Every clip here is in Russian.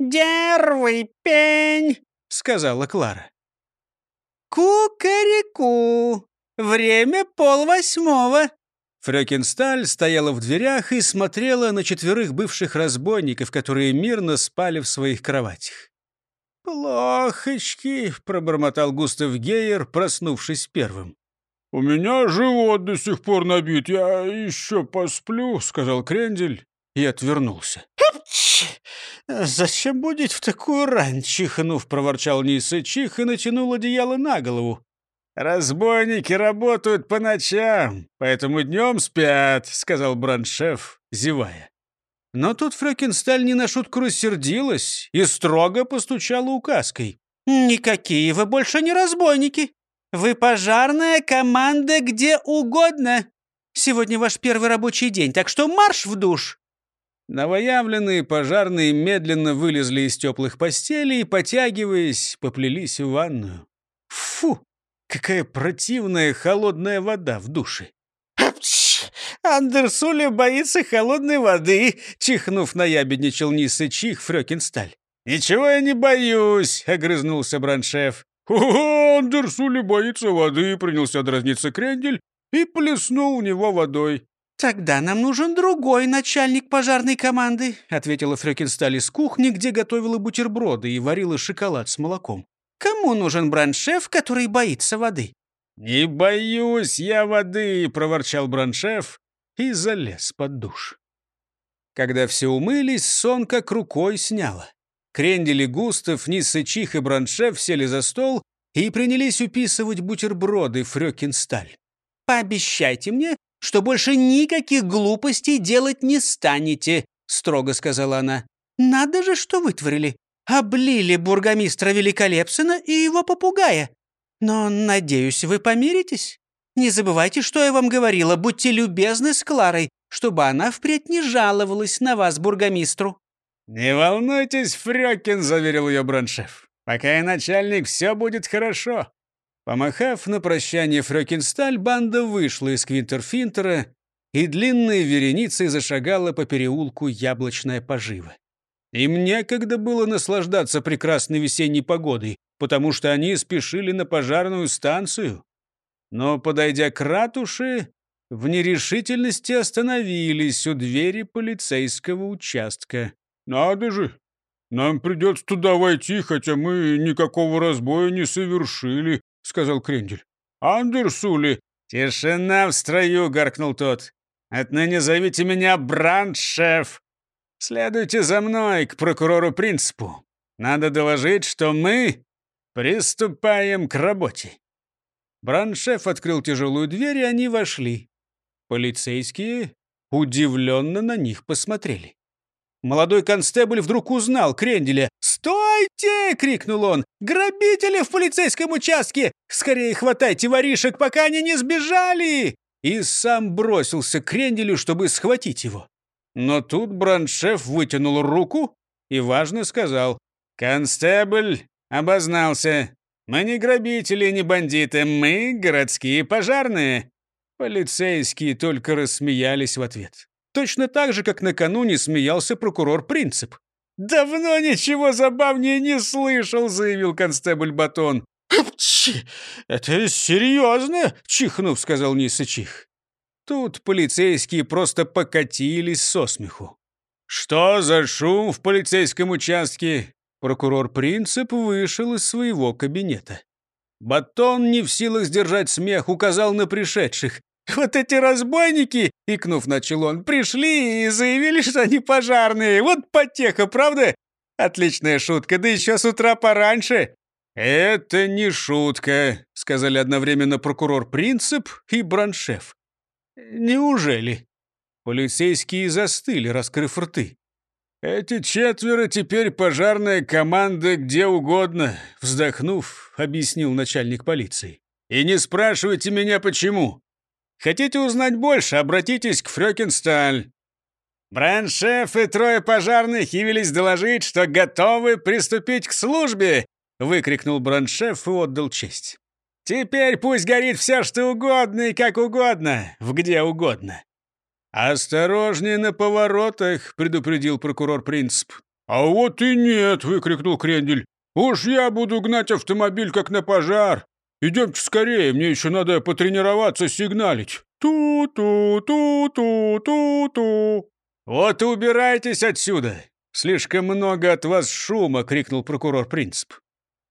«Дервый пень!» — сказала Клара. «Ку-ка-ре-ку! Время полвосьмого!» Фрёкинсталь стояла в дверях и смотрела на четверых бывших разбойников, которые мирно спали в своих кроватях. «Плохочки!» — пробормотал Густав Гейер, проснувшись первым. «У меня живот до сих пор набит, я еще посплю», — сказал Крендель и отвернулся. «Зачем будить в такую рань?» — чихнув, проворчал Ниса Чих и натянул одеяло на голову. «Разбойники работают по ночам, поэтому днем спят», — сказал браншеф, зевая. Но тут Фрёкинсталь не на шутку рассердилась и строго постучала указкой. «Никакие вы больше не разбойники. Вы пожарная команда где угодно. Сегодня ваш первый рабочий день, так что марш в душ!» Новоявленные пожарные медленно вылезли из теплых постелей и, потягиваясь, поплелись в ванную. Фу! Какая противная холодная вода в душе! Андерсуля боится холодной воды!» — чихнув, наябедничал Ниса Чих Фрёкинсталь. «Ничего я не боюсь!» — огрызнулся Браншеф. «О, Андерсуля боится воды!» — принялся дразниться Крендель и плеснул в него водой. «Тогда нам нужен другой начальник пожарной команды», — ответила Фрёкинсталь из кухни, где готовила бутерброды и варила шоколад с молоком. «Кому нужен браншеф, который боится воды?» «Не боюсь я воды», — проворчал браншеф и залез под душ. Когда все умылись, сон как рукой сняло. Крендели Густав, Нисса Чих и Браншеф сели за стол и принялись уписывать бутерброды Фрёкинсталь. «Пообещайте мне, что больше никаких глупостей делать не станете», — строго сказала она. «Надо же, что вытворили. Облили бургомистра Великолепсона и его попугая. Но, надеюсь, вы помиритесь? Не забывайте, что я вам говорила. Будьте любезны с Кларой, чтобы она впредь не жаловалась на вас бургомистру». «Не волнуйтесь, Фрёкин», — заверил ее Браншеф. «Пока я начальник, все будет хорошо. Помахав на прощание Фрёкинсталь, банда вышла из Квинтерфинтера и длинной вереницей зашагала по переулку Яблочная пожива. Им некогда было наслаждаться прекрасной весенней погодой, потому что они спешили на пожарную станцию. Но, подойдя к ратуше, в нерешительности остановились у двери полицейского участка. «Надо же! Нам придется туда войти, хотя мы никакого разбоя не совершили», — сказал Крендель. «Андерсули!» «Тишина в строю!» — гаркнул тот. «Отныне зовите меня Брандшеф. Следуйте за мной к прокурору Принципу. Надо доложить, что мы приступаем к работе». Брандшеф открыл тяжелую дверь, и они вошли. Полицейские удивленно на них посмотрели. Молодой констебль вдруг узнал Кренделя. «Стойте!» — крикнул он. «Грабители в полицейском участке! Скорее хватайте воришек, пока они не сбежали!» И сам бросился к Кренделю, чтобы схватить его. Но тут брандшеф вытянул руку и важно сказал. «Констебль обознался. Мы не грабители, не бандиты, мы городские пожарные». Полицейские только рассмеялись в ответ. Точно так же, как накануне смеялся прокурор Принцип. «Давно ничего забавнее не слышал», — заявил констебль Батон. «Это серьезно?» — чихнув, сказал Ниса Чих. Тут полицейские просто покатились со смеху. «Что за шум в полицейском участке?» Прокурор Принцип вышел из своего кабинета. Батон, не в силах сдержать смех, указал на пришедших. «Вот эти разбойники!» — икнув, начал он. «Пришли и заявили, что они пожарные. Вот потеха, правда? Отличная шутка, да еще с утра пораньше!» «Это не шутка», — сказали одновременно прокурор Принцип и Браншеф. «Неужели?» Полицейские застыли, раскрыв рты. «Эти четверо теперь пожарная команда где угодно», — вздохнув, объяснил начальник полиции. «И не спрашивайте меня, почему. Хотите узнать больше, обратитесь к Фрёкинсталь». «Брандшеф и трое пожарных явились доложить, что готовы приступить к службе!» — выкрикнул брандшеф и отдал честь. «Теперь пусть горит все, что угодно и как угодно, в где угодно». «Осторожнее на поворотах», — предупредил прокурор Принцип. «А вот и нет!» — выкрикнул Крендель. «Уж я буду гнать автомобиль, как на пожар! Идемте скорее, мне еще надо потренироваться сигналить! Ту-ту, ту-ту, ту-ту!» «Вот и убирайтесь отсюда! Слишком много от вас шума!» — крикнул прокурор Принцип.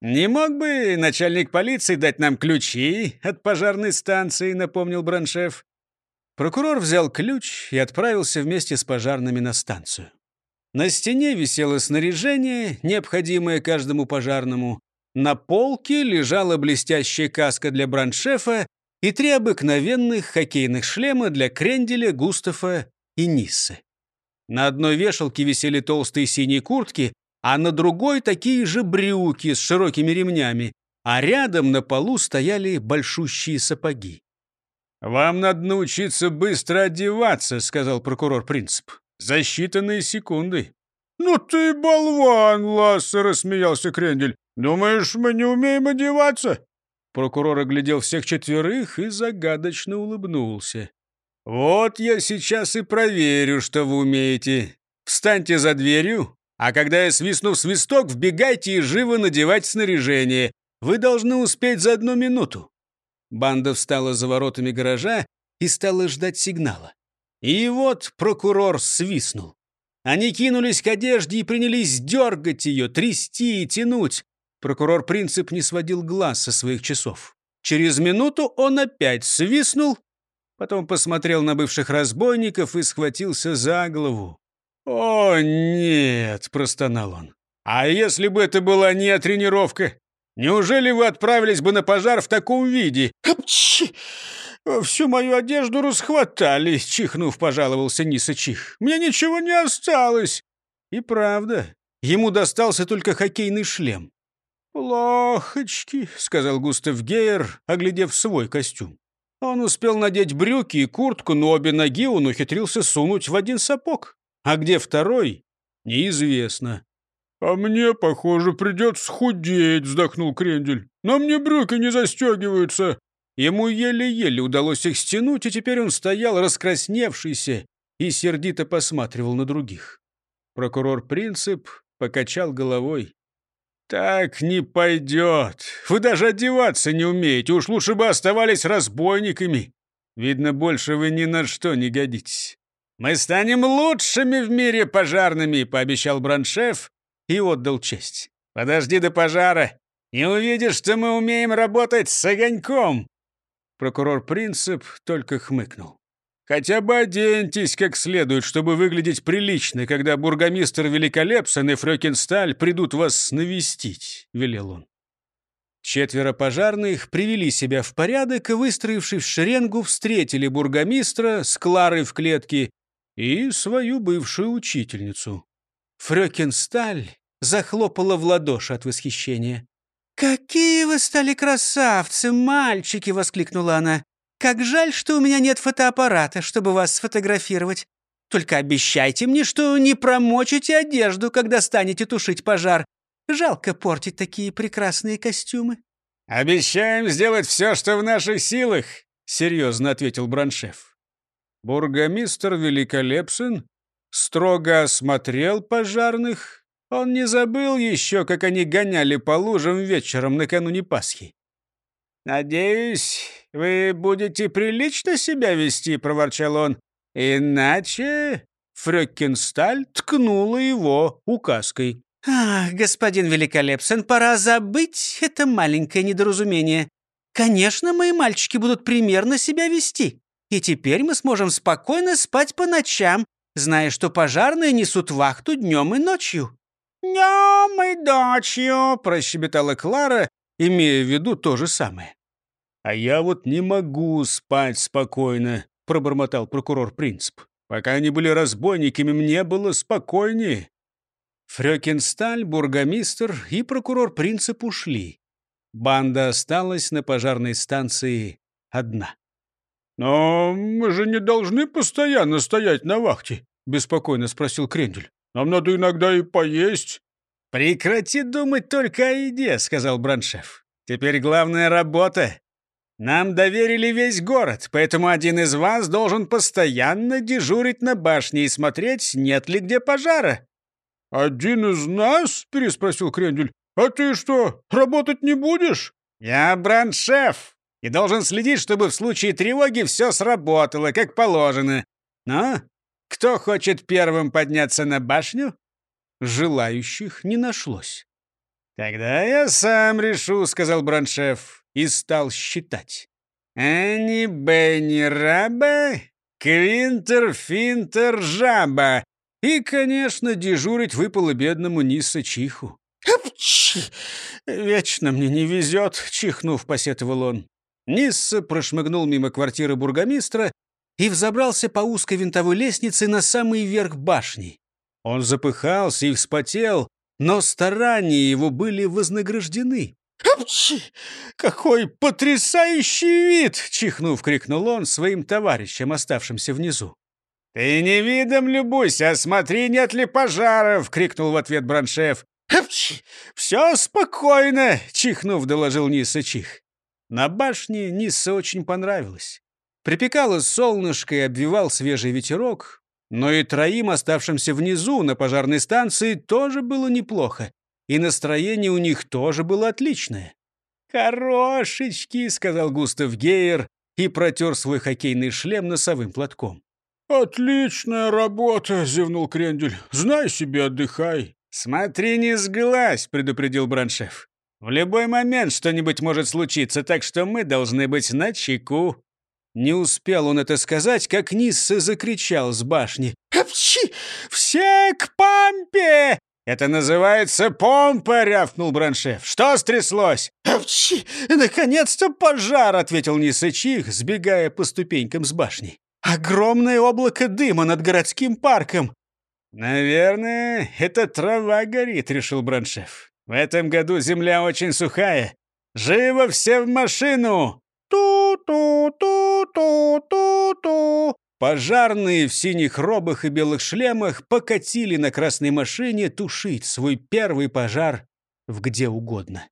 «Не мог бы начальник полиции дать нам ключи от пожарной станции?» — напомнил Браншев. Прокурор взял ключ и отправился вместе с пожарными на станцию. На стене висело снаряжение, необходимое каждому пожарному. На полке лежала блестящая каска для браншефа и три обыкновенных хоккейных шлема для Кренделя, Густава и Ниссы. На одной вешалке висели толстые синие куртки, а на другой такие же брюки с широкими ремнями, а рядом на полу стояли большущие сапоги. «Вам надо научиться быстро одеваться», — сказал прокурор Принцип. За считанные секунды. «Ну ты болван, Ласса!» — рассмеялся Крендель. «Думаешь, мы не умеем одеваться?» Прокурор оглядел всех четверых и загадочно улыбнулся. «Вот я сейчас и проверю, что вы умеете. Встаньте за дверью, а когда я свистну в свисток, вбегайте и живо надевать снаряжение. Вы должны успеть за одну минуту». Банда встала за воротами гаража и стала ждать сигнала. И вот прокурор свистнул. Они кинулись к одежде и принялись дергать ее, трясти и тянуть. Прокурор Принцип не сводил глаз со своих часов. Через минуту он опять свистнул, потом посмотрел на бывших разбойников и схватился за голову. «О, нет!» — простонал он. «А если бы это была не тренировка? Неужели вы отправились бы на пожар в таком виде?» «Всю мою одежду расхватали», — чихнув, пожаловался Ниса Чих. «Мне ничего не осталось». И правда, ему достался только хоккейный шлем. «Плохочки», — сказал Густав Гейер, оглядев свой костюм. Он успел надеть брюки и куртку, но обе ноги он ухитрился сунуть в один сапог. А где второй, неизвестно. «А мне, похоже, придется худеть», — вздохнул Крендель. «Но мне брюки не застегиваются». Ему еле-еле удалось их стянуть, и теперь он стоял раскрасневшийся и сердито посматривал на других. Прокурор Принцип покачал головой. «Так не пойдет. Вы даже одеваться не умеете. Уж лучше бы оставались разбойниками. Видно, больше вы ни на что не годитесь. Мы станем лучшими в мире пожарными», — пообещал Браншеф и отдал честь. «Подожди до пожара. Не увидишь, что мы умеем работать с огоньком. Прокурор Принцип только хмыкнул. «Хотя бы оденьтесь как следует, чтобы выглядеть прилично, когда бургомистр Великолепсон и Фрёкинсталь придут вас навестить», — велел он. Четверо пожарных привели себя в порядок и, выстроившись в шеренгу, встретили бургомистра с Кларой в клетке и свою бывшую учительницу. Фрёкинсталь захлопала в ладоши от восхищения. «Какие вы стали красавцы, мальчики!» — воскликнула она. «Как жаль, что у меня нет фотоаппарата, чтобы вас сфотографировать. Только обещайте мне, что не промочите одежду, когда станете тушить пожар. Жалко портить такие прекрасные костюмы». «Обещаем сделать все, что в наших силах», — серьезно ответил Браншев. Бургомистр Великолепсен строго осмотрел пожарных он не забыл еще, как они гоняли по лужам вечером накануне Пасхи. «Надеюсь, вы будете прилично себя вести», — проворчал он. «Иначе...» — Фрёккенсталь ткнула его указкой. «Ах, господин Великолепсен, пора забыть это маленькое недоразумение. Конечно, мои мальчики будут примерно себя вести, и теперь мы сможем спокойно спать по ночам, зная, что пожарные несут вахту днем и ночью». «Днем и ночью», — прощебетала Клара, имея в виду то же самое. «А я вот не могу спать спокойно», — пробормотал прокурор Принцип. «Пока они были разбойниками, мне было спокойнее». Фрёкинсталь, бургомистр и прокурор Принцип ушли. Банда осталась на пожарной станции одна. «Но мы же не должны постоянно стоять на вахте», — беспокойно спросил Крендель. Нам надо иногда и поесть». «Прекрати думать только о еде», — сказал Браншев. «Теперь главная работа. Нам доверили весь город, поэтому один из вас должен постоянно дежурить на башне и смотреть, нет ли где пожара». «Один из нас?» — переспросил Крендель. «А ты что, работать не будешь?» «Я бранд-шеф и должен следить, чтобы в случае тревоги все сработало, как положено. Но кто хочет первым подняться на башню?» Желающих не нашлось. «Тогда я сам решу», — сказал бранд-шеф и стал считать. «Энни, Бенни, Раба, Квинтер, Финтер, Жаба». И, конечно, дежурить выпало бедному Нисса Чиху. «Вечно мне не везет», — чихнув, посетовал он. Нисса прошмыгнул мимо квартиры бургомистра и взобрался по узкой винтовой лестнице на самый верх башни. Он запыхался и вспотел, но старания его были вознаграждены. «Апчи! Какой потрясающий вид!» — чихнув, крикнул он своим товарищам, оставшимся внизу. «Ты не видом любуйся, а смотри, нет ли пожаров!» — крикнул в ответ Браншев. «Апчи! Все спокойно!» — чихнув, доложил Ниса Чих. На башне Нисса очень понравилось. Припекало солнышко и обвивал свежий ветерок, но и троим, оставшимся внизу на пожарной станции, тоже было неплохо и настроение у них тоже было отличное. «Хорошечки!» — сказал Густав Гейер и протер свой хоккейный шлем носовым платком. «Отличная работа!» — зевнул Крендель. «Знай себе, отдыхай!» «Смотри, не сглазь!» — предупредил Браншев. «В любой момент что-нибудь может случиться, так что мы должны быть на чеку». Не успел он это сказать, как Нисса закричал с башни. «Апчи! Все к пампе!» «Это называется помпа!» — рявкнул Браншев. «Что стряслось?» «Апчи! Наконец-то пожар!» — ответил Нисычих, сбегая по ступенькам с башни. «Огромное облако дыма над городским парком!» «Наверное, это трава горит», — решил Браншев. «В этом году земля очень сухая. Живо все в машину!» «Ту-ту-ту-ту-ту-ту!» Пожарные в синих робах и белых шлемах покатили на красной машине тушить свой первый пожар в где угодно.